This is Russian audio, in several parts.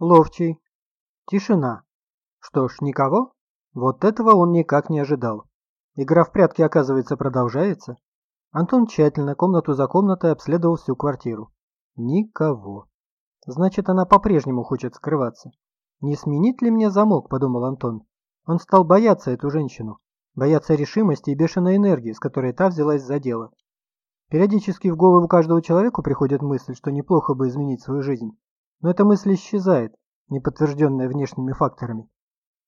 Ловчий. Тишина. Что ж, никого? Вот этого он никак не ожидал. Игра в прятки, оказывается, продолжается. Антон тщательно, комнату за комнатой, обследовал всю квартиру. Никого. Значит, она по-прежнему хочет скрываться. «Не сменить ли мне замок?» – подумал Антон. Он стал бояться эту женщину. Бояться решимости и бешеной энергии, с которой та взялась за дело. Периодически в голову каждого человека приходит мысль, что неплохо бы изменить свою жизнь. Но эта мысль исчезает, не подтвержденная внешними факторами.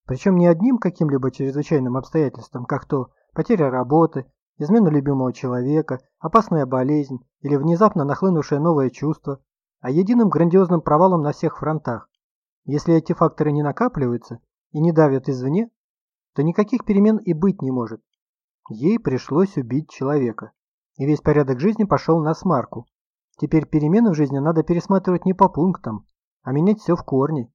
Причем не одним каким-либо чрезвычайным обстоятельством, как то потеря работы, измена любимого человека, опасная болезнь или внезапно нахлынувшее новое чувство, а единым грандиозным провалом на всех фронтах. Если эти факторы не накапливаются и не давят извне, то никаких перемен и быть не может. Ей пришлось убить человека, и весь порядок жизни пошел на смарку. Теперь перемены в жизни надо пересматривать не по пунктам, а менять все в корне.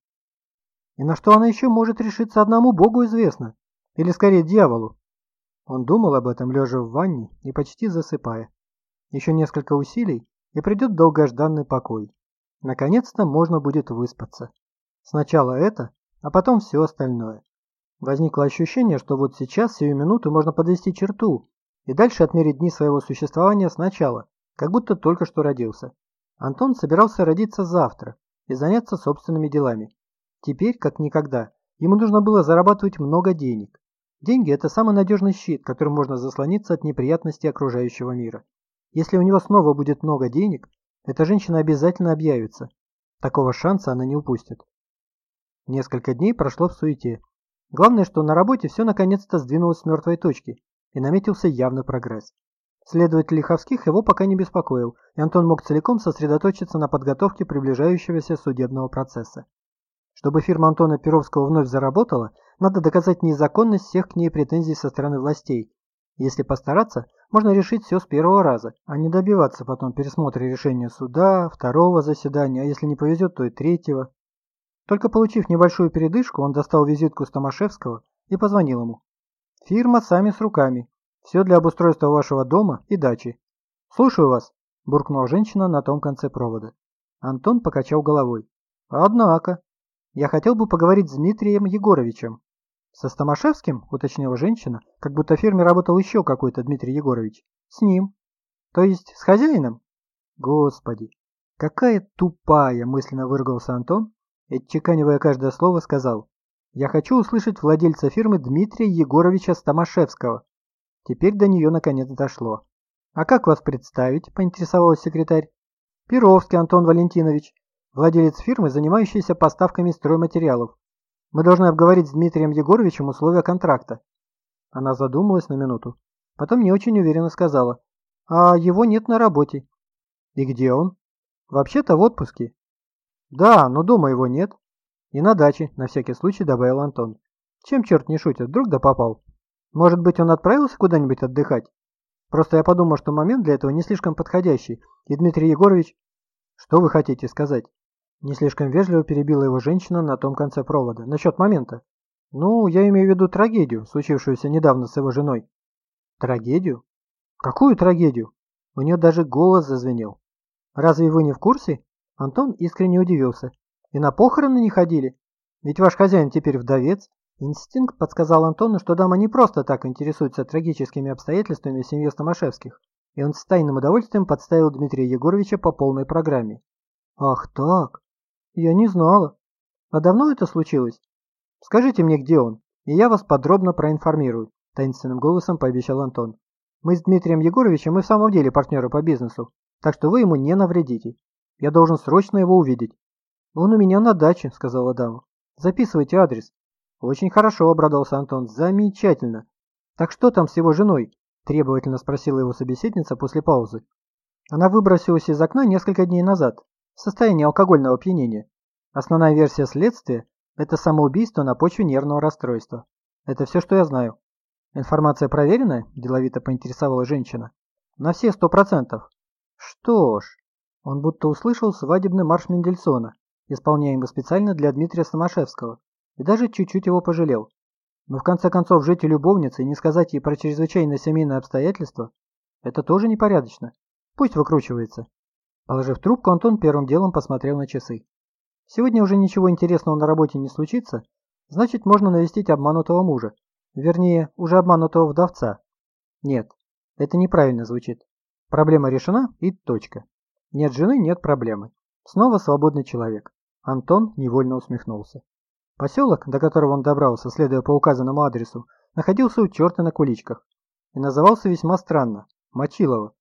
И на что она еще может решиться одному Богу известно. Или скорее дьяволу. Он думал об этом, лежа в ванне и почти засыпая. Еще несколько усилий, и придет долгожданный покой. Наконец-то можно будет выспаться. Сначала это, а потом все остальное. Возникло ощущение, что вот сейчас, сию минуту, можно подвести черту и дальше отмерить дни своего существования сначала, как будто только что родился. Антон собирался родиться завтра и заняться собственными делами. Теперь, как никогда, ему нужно было зарабатывать много денег. Деньги – это самый надежный щит, которым можно заслониться от неприятностей окружающего мира. Если у него снова будет много денег, эта женщина обязательно объявится. Такого шанса она не упустит. Несколько дней прошло в суете. Главное, что на работе все наконец-то сдвинулось с мертвой точки, и наметился явный прогресс. Следователь Лиховских его пока не беспокоил, и Антон мог целиком сосредоточиться на подготовке приближающегося судебного процесса. Чтобы фирма Антона Перовского вновь заработала, надо доказать незаконность всех к ней претензий со стороны властей. Если постараться, можно решить все с первого раза, а не добиваться потом пересмотра решения суда, второго заседания, а если не повезет, то и третьего. Только получив небольшую передышку, он достал визитку Стомашевского и позвонил ему. «Фирма сами с руками. Все для обустройства вашего дома и дачи. Слушаю вас», – буркнула женщина на том конце провода. Антон покачал головой. «Однако, я хотел бы поговорить с Дмитрием Егоровичем. Со Стомашевским, уточнила женщина, как будто в фирме работал еще какой-то Дмитрий Егорович. С ним. То есть с хозяином? Господи, какая тупая, мысленно выругался Антон и, отчеканивая каждое слово, сказал. Я хочу услышать владельца фирмы Дмитрия Егоровича Стомашевского. Теперь до нее наконец дошло. «А как вас представить?» – поинтересовалась секретарь. «Перовский Антон Валентинович, владелец фирмы, занимающийся поставками стройматериалов. Мы должны обговорить с Дмитрием Егоровичем условия контракта. Она задумалась на минуту. Потом не очень уверенно сказала. А его нет на работе. И где он? Вообще-то в отпуске. Да, но дома его нет. И на даче, на всякий случай добавил Антон. Чем черт не шутит, вдруг да попал. Может быть, он отправился куда-нибудь отдыхать? Просто я подумал, что момент для этого не слишком подходящий, и Дмитрий Егорович... Что вы хотите сказать? Не слишком вежливо перебила его женщина на том конце провода. Насчет момента. Ну, я имею в виду трагедию, случившуюся недавно с его женой. Трагедию? Какую трагедию? У нее даже голос зазвенел. Разве вы не в курсе? Антон искренне удивился. И на похороны не ходили? Ведь ваш хозяин теперь вдовец. Инстинкт подсказал Антону, что дама не просто так интересуется трагическими обстоятельствами семьи Стомашевских, и он с тайным удовольствием подставил Дмитрия Егоровича по полной программе. «Ах так! Я не знала. А давно это случилось? Скажите мне, где он, и я вас подробно проинформирую», таинственным голосом пообещал Антон. «Мы с Дмитрием Егоровичем и в самом деле партнеры по бизнесу, так что вы ему не навредите. Я должен срочно его увидеть». «Он у меня на даче», — сказала дама. «Записывайте адрес». «Очень хорошо», — обрадовался Антон. «Замечательно. Так что там с его женой?» — требовательно спросила его собеседница после паузы. Она выбросилась из окна несколько дней назад, в состоянии алкогольного опьянения. Основная версия следствия – это самоубийство на почве нервного расстройства. Это все, что я знаю. Информация проверенная? Деловито поинтересовала женщина. На все сто процентов. Что ж, он будто услышал свадебный марш Мендельсона, исполняемый специально для Дмитрия Самошевского, и даже чуть-чуть его пожалел. Но в конце концов жить и не сказать ей про чрезвычайные семейные обстоятельства – это тоже непорядочно. Пусть выкручивается. Положив трубку, Антон первым делом посмотрел на часы. Сегодня уже ничего интересного на работе не случится, значит можно навестить обманутого мужа. Вернее, уже обманутого вдовца. Нет, это неправильно звучит. Проблема решена и точка. Нет жены, нет проблемы. Снова свободный человек. Антон невольно усмехнулся. Поселок, до которого он добрался, следуя по указанному адресу, находился у черта на куличках и назывался весьма странно – Мочилово.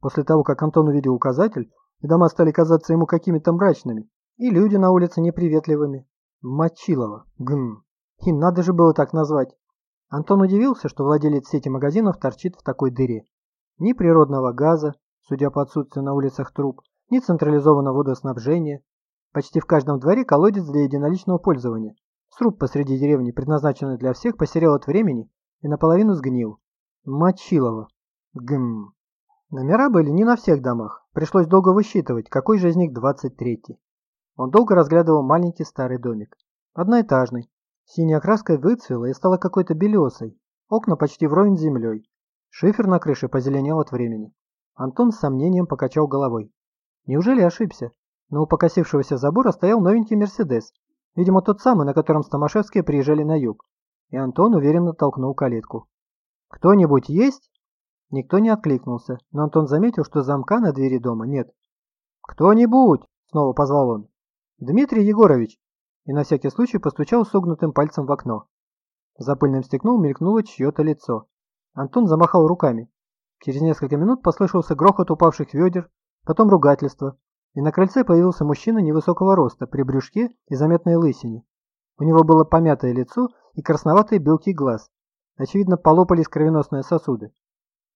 После того, как Антон увидел указатель, и дома стали казаться ему какими-то мрачными, и люди на улице неприветливыми. Мочилово. Гм. И надо же было так назвать. Антон удивился, что владелец сети магазинов торчит в такой дыре. Ни природного газа, судя по отсутствию на улицах труб, ни централизованного водоснабжения. Почти в каждом дворе колодец для единоличного пользования. Сруб посреди деревни, предназначенный для всех, посерел от времени и наполовину сгнил. Мочилово. Гм. Номера были не на всех домах. Пришлось долго высчитывать, какой же из них 23-й. Он долго разглядывал маленький старый домик. Одноэтажный. Синяя краска выцвела и стала какой-то белесой. Окна почти вровень с землей. Шифер на крыше позеленел от времени. Антон с сомнением покачал головой. Неужели ошибся? Но у покосившегося забора стоял новенький Мерседес. Видимо, тот самый, на котором Стамашевские приезжали на юг. И Антон уверенно толкнул калитку. «Кто-нибудь есть?» Никто не откликнулся, но Антон заметил, что замка на двери дома нет. «Кто-нибудь!» — снова позвал он. «Дмитрий Егорович!» И на всякий случай постучал согнутым пальцем в окно. За пыльным стеклом мелькнуло чье-то лицо. Антон замахал руками. Через несколько минут послышался грохот упавших ведер, потом ругательство, и на крыльце появился мужчина невысокого роста, при брюшке и заметной лысине. У него было помятое лицо и красноватые белки глаз. Очевидно, полопались кровеносные сосуды.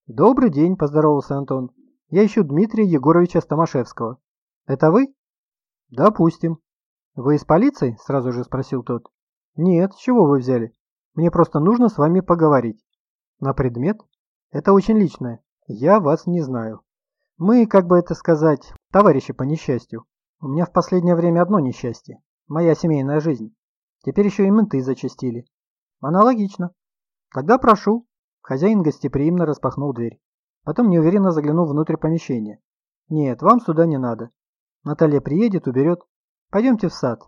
«Добрый день», – поздоровался Антон. «Я ищу Дмитрия Егоровича Стамашевского. Это вы?» «Допустим». «Вы из полиции?» – сразу же спросил тот. «Нет, с чего вы взяли? Мне просто нужно с вами поговорить». «На предмет?» «Это очень личное. Я вас не знаю. Мы, как бы это сказать, товарищи по несчастью. У меня в последнее время одно несчастье. Моя семейная жизнь. Теперь еще и менты зачастили. Аналогично. Тогда прошу, Хозяин гостеприимно распахнул дверь. Потом неуверенно заглянул внутрь помещения. «Нет, вам сюда не надо. Наталья приедет, уберет. Пойдемте в сад.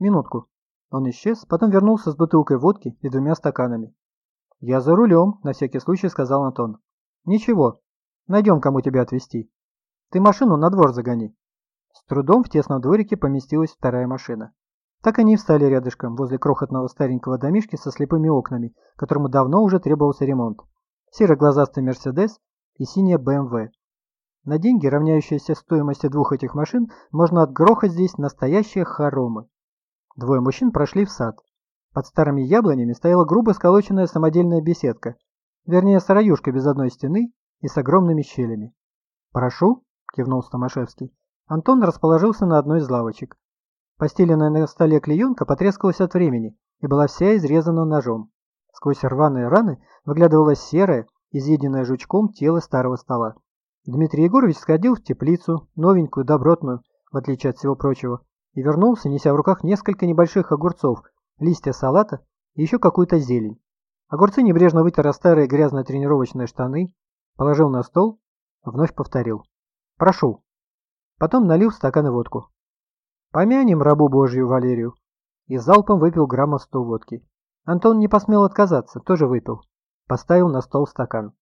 Минутку». Он исчез, потом вернулся с бутылкой водки и двумя стаканами. «Я за рулем», — на всякий случай сказал Антон. «Ничего, найдем, кому тебя отвезти. Ты машину на двор загони». С трудом в тесном дворике поместилась вторая машина. Так они и встали рядышком, возле крохотного старенького домишки со слепыми окнами, которому давно уже требовался ремонт. Серо-глазастый Мерседес и синяя БМВ. На деньги, равняющиеся стоимости двух этих машин, можно отгрохать здесь настоящие хоромы. Двое мужчин прошли в сад. Под старыми яблонями стояла грубо сколоченная самодельная беседка, вернее сыроюшка без одной стены и с огромными щелями. «Прошу», – кивнул Стамашевский. Антон расположился на одной из лавочек. Постеленная на столе клеенка потрескалась от времени и была вся изрезана ножом. Сквозь рваные раны выглядывало серое, изъеденное жучком тело старого стола. Дмитрий Егорович сходил в теплицу, новенькую, добротную, в отличие от всего прочего, и вернулся, неся в руках несколько небольших огурцов, листья салата и еще какую-то зелень. Огурцы небрежно вытер старые грязные тренировочные штаны, положил на стол, вновь повторил. «Прошу». Потом налил в стаканы водку. Помянем рабу Божью Валерию. И залпом выпил граммов сто водки. Антон не посмел отказаться, тоже выпил. Поставил на стол стакан.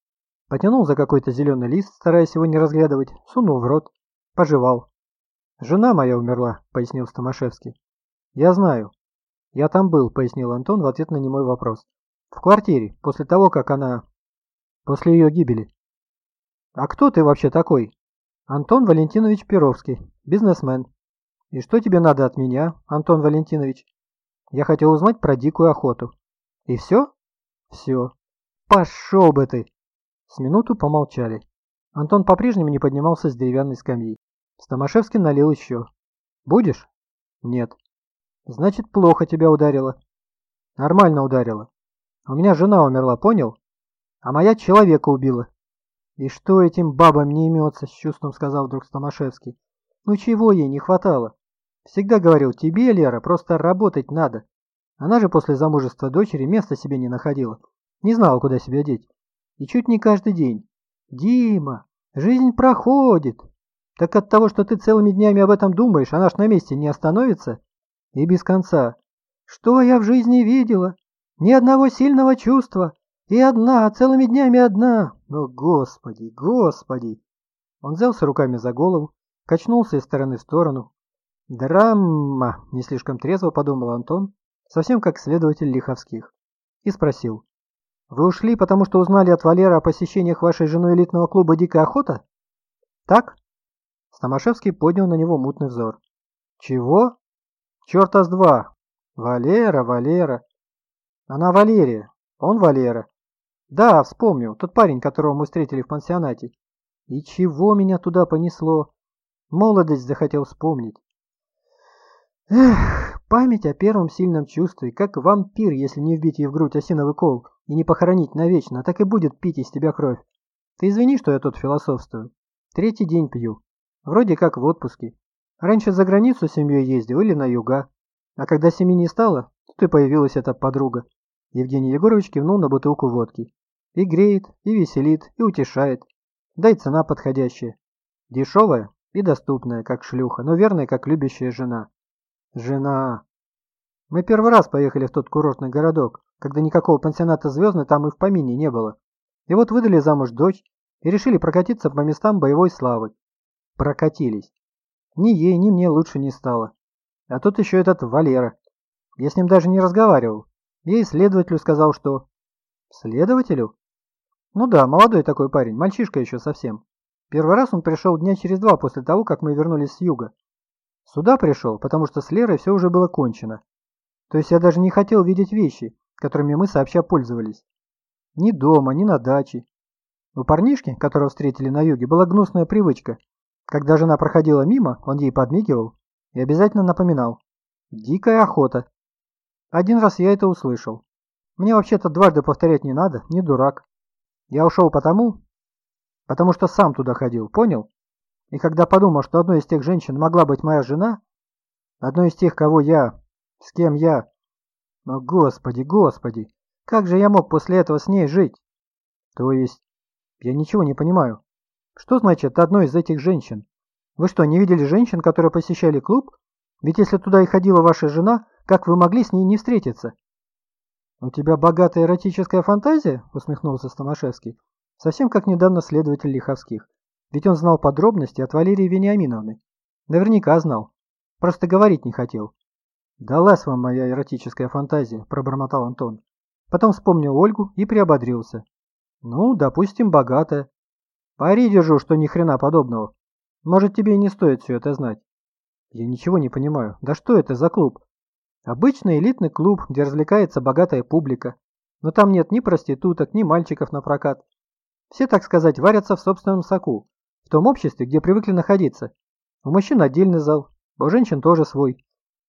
Потянул за какой-то зеленый лист, стараясь его не разглядывать, сунул в рот, пожевал. «Жена моя умерла», — пояснил Стамашевский. «Я знаю. Я там был», — пояснил Антон в ответ на немой вопрос. «В квартире, после того, как она... после ее гибели». «А кто ты вообще такой?» «Антон Валентинович Перовский, бизнесмен, «И что тебе надо от меня, Антон Валентинович?» «Я хотел узнать про дикую охоту». «И все?» «Все». «Пошел бы ты!» С минуту помолчали. Антон по-прежнему не поднимался с деревянной скамьи. Стамашевский налил еще. «Будешь?» «Нет». «Значит, плохо тебя ударило». «Нормально ударило. У меня жена умерла, понял? А моя человека убила». «И что этим бабам не имется?» — с чувством сказал вдруг Стамашевский. «Ну чего ей не хватало?» Всегда говорил, тебе, Лера, просто работать надо. Она же после замужества дочери места себе не находила. Не знала, куда себя деть. И чуть не каждый день. Дима, жизнь проходит. Так от того, что ты целыми днями об этом думаешь, она ж на месте не остановится? И без конца. Что я в жизни видела? Ни одного сильного чувства. И одна, целыми днями одна. О, Господи, Господи. Он взялся руками за голову, качнулся из стороны в сторону. Драма, не слишком трезво подумал Антон, совсем как следователь Лиховских. И спросил. Вы ушли, потому что узнали от Валера о посещениях вашей женой элитного клуба «Дикая охота»? Так? Стамашевский поднял на него мутный взор. Чего? Черта с два. Валера, Валера. Она Валерия, он Валера. Да, вспомню, тот парень, которого мы встретили в пансионате. И чего меня туда понесло? Молодость захотел вспомнить. Эх, память о первом сильном чувстве, как вампир, если не вбить ей в грудь осиновый кол и не похоронить навечно, так и будет пить из тебя кровь. Ты извини, что я тут философствую. Третий день пью. Вроде как в отпуске. Раньше за границу с семьей ездил или на юга. А когда семьи не стало, тут и появилась эта подруга. Евгений Егорович кивнул на бутылку водки. И греет, и веселит, и утешает. Да и цена подходящая. Дешевая и доступная, как шлюха, но верная, как любящая жена. Жена. Мы первый раз поехали в тот курортный городок, когда никакого пансионата звездный там и в помине не было. И вот выдали замуж дочь и решили прокатиться по местам боевой славы. Прокатились. Ни ей, ни мне лучше не стало. А тут еще этот Валера. Я с ним даже не разговаривал. Я и следователю сказал, что... Следователю? Ну да, молодой такой парень, мальчишка еще совсем. Первый раз он пришел дня через два после того, как мы вернулись с юга. Сюда пришел, потому что с Лерой все уже было кончено. То есть я даже не хотел видеть вещи, которыми мы сообща пользовались. Ни дома, ни на даче. У парнишки, которого встретили на юге, была гнусная привычка. Когда жена проходила мимо, он ей подмигивал и обязательно напоминал. Дикая охота. Один раз я это услышал. Мне вообще-то дважды повторять не надо, не дурак. Я ушел потому, потому что сам туда ходил, понял? И когда подумал, что одной из тех женщин могла быть моя жена, одной из тех, кого я, с кем я... О, господи, господи, как же я мог после этого с ней жить? То есть, я ничего не понимаю. Что значит одной из этих женщин? Вы что, не видели женщин, которые посещали клуб? Ведь если туда и ходила ваша жена, как вы могли с ней не встретиться? «У тебя богатая эротическая фантазия?» – усмехнулся Стомашевский. Совсем как недавно следователь Лиховских. Ведь он знал подробности от Валерии Вениаминовны. Наверняка знал. Просто говорить не хотел. «Далась вам моя эротическая фантазия», – пробормотал Антон. Потом вспомнил Ольгу и приободрился. «Ну, допустим, богатая. Пари держу, что ни хрена подобного. Может, тебе и не стоит все это знать». «Я ничего не понимаю. Да что это за клуб?» Обычный элитный клуб, где развлекается богатая публика. Но там нет ни проституток, ни мальчиков на прокат. Все, так сказать, варятся в собственном соку. В том обществе, где привыкли находиться. У мужчин отдельный зал, у женщин тоже свой.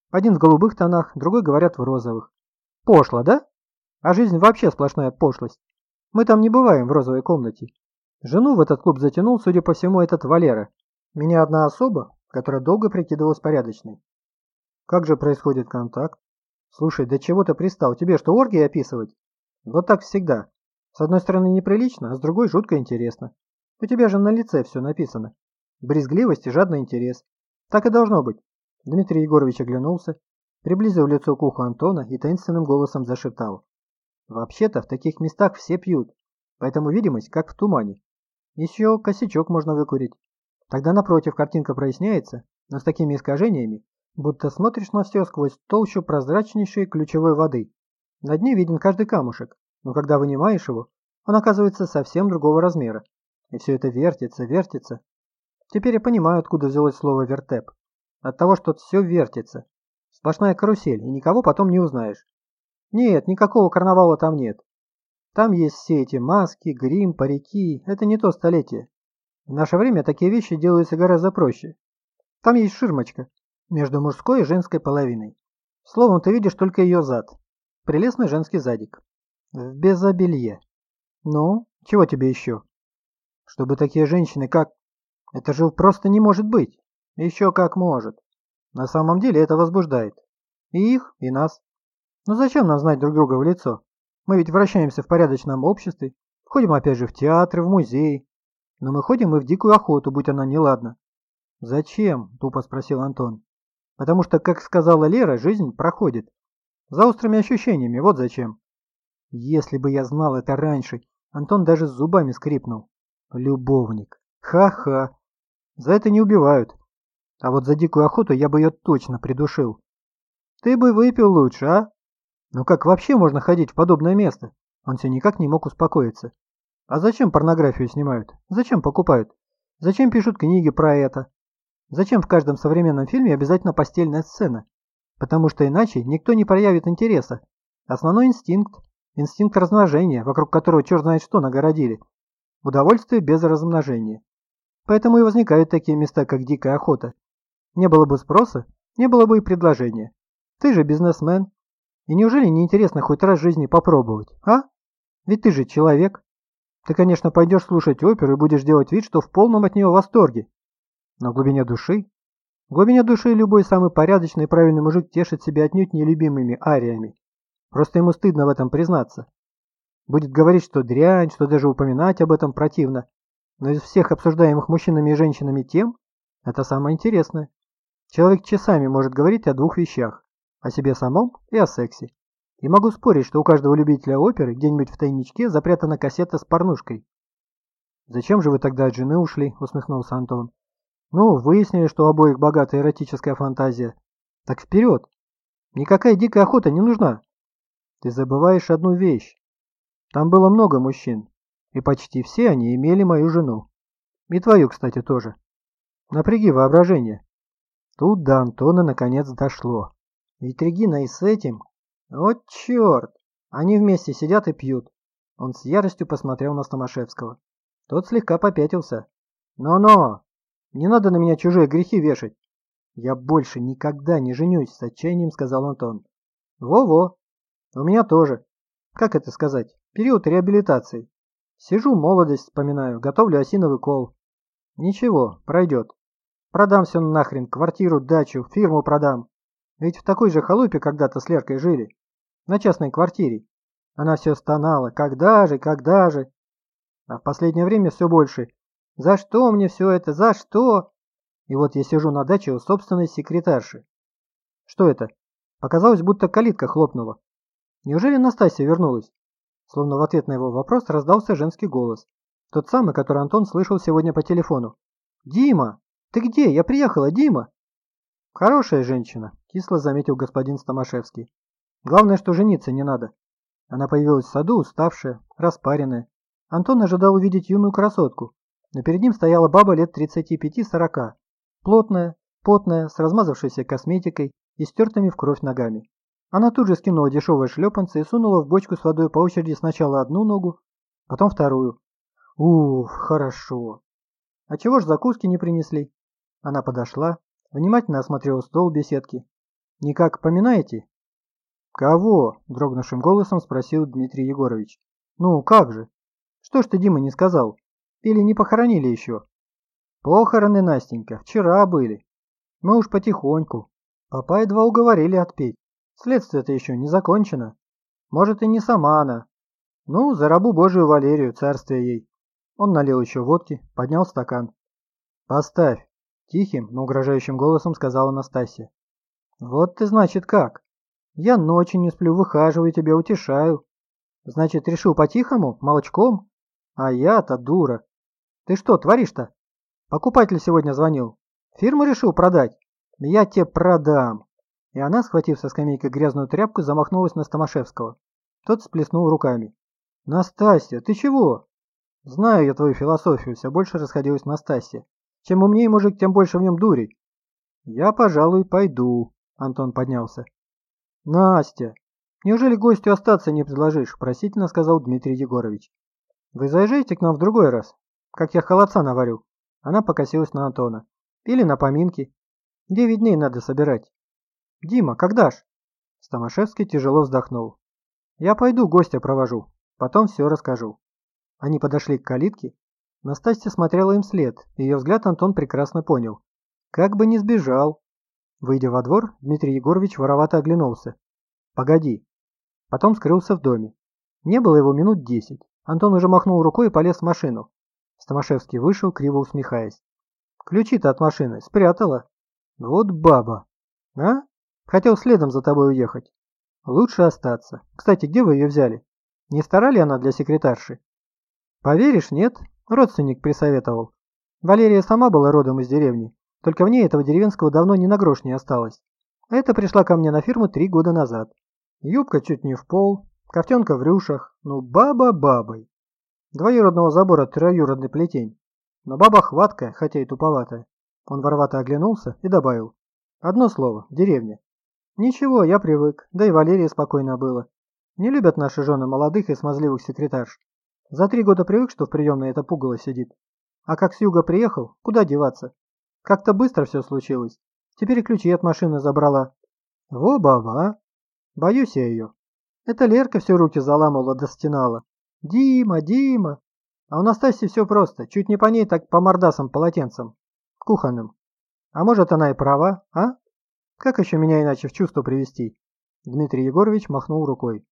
Один в голубых тонах, другой, говорят, в розовых. Пошло, да? А жизнь вообще сплошная пошлость. Мы там не бываем в розовой комнате. Жену в этот клуб затянул, судя по всему, этот Валера. Меня одна особа, которая долго прикидывалась порядочной. Как же происходит контакт? Слушай, да чего ты пристал? Тебе что, оргии описывать? Вот так всегда. С одной стороны неприлично, а с другой жутко интересно. У тебя же на лице все написано. Брезгливость и жадный интерес. Так и должно быть. Дмитрий Егорович оглянулся, приблизил лицо к уху Антона и таинственным голосом зашептал. Вообще-то в таких местах все пьют, поэтому видимость как в тумане. Еще косячок можно выкурить. Тогда напротив картинка проясняется, но с такими искажениями, будто смотришь на все сквозь толщу прозрачнейшей ключевой воды. На дне виден каждый камушек, но когда вынимаешь его, он оказывается совсем другого размера. И все это вертится, вертится. Теперь я понимаю, откуда взялось слово «вертеп». От того, что все вертится. Сплошная карусель, и никого потом не узнаешь. Нет, никакого карнавала там нет. Там есть все эти маски, грим, парики. Это не то столетие. В наше время такие вещи делаются гораздо проще. Там есть ширмочка, между мужской и женской половиной. Словом, ты видишь только ее зад. Прелестный женский задик. В безобелье. Ну, чего тебе еще? Чтобы такие женщины, как... Это же просто не может быть. Еще как может. На самом деле это возбуждает. И их, и нас. Но зачем нам знать друг друга в лицо? Мы ведь вращаемся в порядочном обществе, ходим опять же в театры, в музеи. Но мы ходим и в дикую охоту, будь она неладна. «Зачем?» – тупо спросил Антон. «Потому что, как сказала Лера, жизнь проходит. За острыми ощущениями, вот зачем». Если бы я знал это раньше, Антон даже зубами скрипнул. Любовник. Ха-ха. За это не убивают. А вот за дикую охоту я бы ее точно придушил. Ты бы выпил лучше, а? Ну как вообще можно ходить в подобное место? Он все никак не мог успокоиться. А зачем порнографию снимают? Зачем покупают? Зачем пишут книги про это? Зачем в каждом современном фильме обязательно постельная сцена? Потому что иначе никто не проявит интереса. Основной инстинкт. Инстинкт размножения, вокруг которого черт знает что нагородили. Удовольствие без размножения. Поэтому и возникают такие места, как дикая охота. Не было бы спроса, не было бы и предложения. Ты же бизнесмен. И неужели не интересно хоть раз в жизни попробовать, а? Ведь ты же человек. Ты, конечно, пойдешь слушать оперу и будешь делать вид, что в полном от нее восторге. Но в глубине души... В глубине души любой самый порядочный и правильный мужик тешит себя отнюдь нелюбимыми ариями. Просто ему стыдно в этом признаться. Будет говорить, что дрянь, что даже упоминать об этом противно. Но из всех обсуждаемых мужчинами и женщинами тем, это самое интересное. Человек часами может говорить о двух вещах. О себе самом и о сексе. И могу спорить, что у каждого любителя оперы где-нибудь в тайничке запрятана кассета с порнушкой. «Зачем же вы тогда от жены ушли?» – усмехнулся Антон. «Ну, выяснили, что у обоих богатая эротическая фантазия. Так вперед! Никакая дикая охота не нужна. Ты забываешь одну вещь. Там было много мужчин, и почти все они имели мою жену. И твою, кстати, тоже. Напряги воображение. Тут до Антона наконец дошло. Ведь Регина и с этим... Вот черт! Они вместе сидят и пьют. Он с яростью посмотрел на Стомашевского. Тот слегка попятился. «Но-но! Не надо на меня чужие грехи вешать!» «Я больше никогда не женюсь», — с отчаянием сказал Антон. «Во-во! У меня тоже. Как это сказать? Период реабилитации. Сижу, молодость вспоминаю, готовлю осиновый кол. Ничего, пройдет. Продам все нахрен, квартиру, дачу, фирму продам. Ведь в такой же халупе когда-то с Леркой жили. На частной квартире. Она все стонала. Когда же, когда же? А в последнее время все больше. За что мне все это? За что? И вот я сижу на даче у собственной секретарши. Что это? Показалось, будто калитка хлопнула. Неужели Настасья вернулась? Словно в ответ на его вопрос раздался женский голос. Тот самый, который Антон слышал сегодня по телефону. «Дима! Ты где? Я приехала, Дима!» «Хорошая женщина», – кисло заметил господин Стомашевский. «Главное, что жениться не надо». Она появилась в саду, уставшая, распаренная. Антон ожидал увидеть юную красотку, но перед ним стояла баба лет 35-40, плотная, потная, с размазавшейся косметикой и стертыми в кровь ногами. Она тут же скинула дешевые шлепанцы и сунула в бочку с водой по очереди сначала одну ногу, потом вторую. Ух, хорошо. А чего ж закуски не принесли? Она подошла, внимательно осмотрела стол беседки. Никак поминаете? Кого? дрогнувшим голосом спросил Дмитрий Егорович. Ну, как же? Что ж ты, Дима, не сказал? Или не похоронили еще? Похороны, Настенька, вчера были. Мы уж потихоньку. Папа едва уговорили отпеть. Следствие-то еще не закончено. Может, и не сама она. Ну, за рабу Божию Валерию, царствие ей. Он налил еще водки, поднял стакан. «Поставь!» – тихим, но угрожающим голосом сказала Настасья. «Вот ты, значит, как? Я ночью не сплю, выхаживаю тебя, утешаю. Значит, решил по-тихому, молочком? А я-то дура. Ты что творишь-то? Покупатель сегодня звонил. Фирму решил продать? Я тебе продам. И она, схватив со скамейки грязную тряпку, замахнулась на Стомашевского. Тот сплеснул руками. «Настасья, ты чего?» «Знаю я твою философию», — все больше расходилась Настасья. «Чем умнее мужик, тем больше в нем дури». «Я, пожалуй, пойду», — Антон поднялся. «Настя, неужели гостю остаться не предложишь?» – просительно сказал Дмитрий Егорович. «Вы заезжайте к нам в другой раз, как я холодца наварю». Она покосилась на Антона. «Или на поминки. Девять дней надо собирать». «Дима, когда ж?» Стамашевский тяжело вздохнул. «Я пойду гостя провожу, потом все расскажу». Они подошли к калитке. Настасья смотрела им вслед, ее взгляд Антон прекрасно понял. Как бы не сбежал. Выйдя во двор, Дмитрий Егорович воровато оглянулся. «Погоди». Потом скрылся в доме. Не было его минут десять. Антон уже махнул рукой и полез в машину. Стамашевский вышел, криво усмехаясь. Ключи-то от машины спрятала. Вот баба. А? Хотел следом за тобой уехать. Лучше остаться. Кстати, где вы ее взяли? Не стара ли она для секретарши? Поверишь, нет? Родственник присоветовал. Валерия сама была родом из деревни, только в ней этого деревенского давно ни на грош не осталось. А это пришла ко мне на фирму три года назад. Юбка чуть не в пол, ковтенка в рюшах, ну баба бабой. Двоюродного забора троюродный плетень. Но баба хваткая, хотя и туповатая. Он воровато оглянулся и добавил. Одно слово, деревня. Ничего, я привык, да и Валерия спокойно было. Не любят наши жены молодых и смазливых секретарш. За три года привык, что в приемной это пугало сидит. А как с юга приехал, куда деваться? Как-то быстро все случилось. Теперь ключи от машины забрала. Во, баба. Боюсь я ее. Это Лерка все руки заламывала да стенала. Дима, Дима. А у Настасьи все просто. Чуть не по ней, так по мордасам полотенцам. Кухонным. А может она и права, а? Как еще меня иначе в чувство привести? Дмитрий Егорович махнул рукой.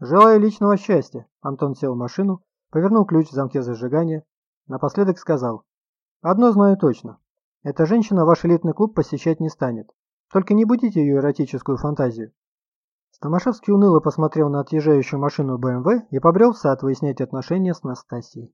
«Желаю личного счастья!» Антон сел в машину, повернул ключ в замке зажигания, напоследок сказал. «Одно знаю точно. Эта женщина ваш элитный клуб посещать не станет. Только не будите ее эротическую фантазию». Стамашевский уныло посмотрел на отъезжающую машину БМВ и побрел в сад выяснять отношения с Настасьей.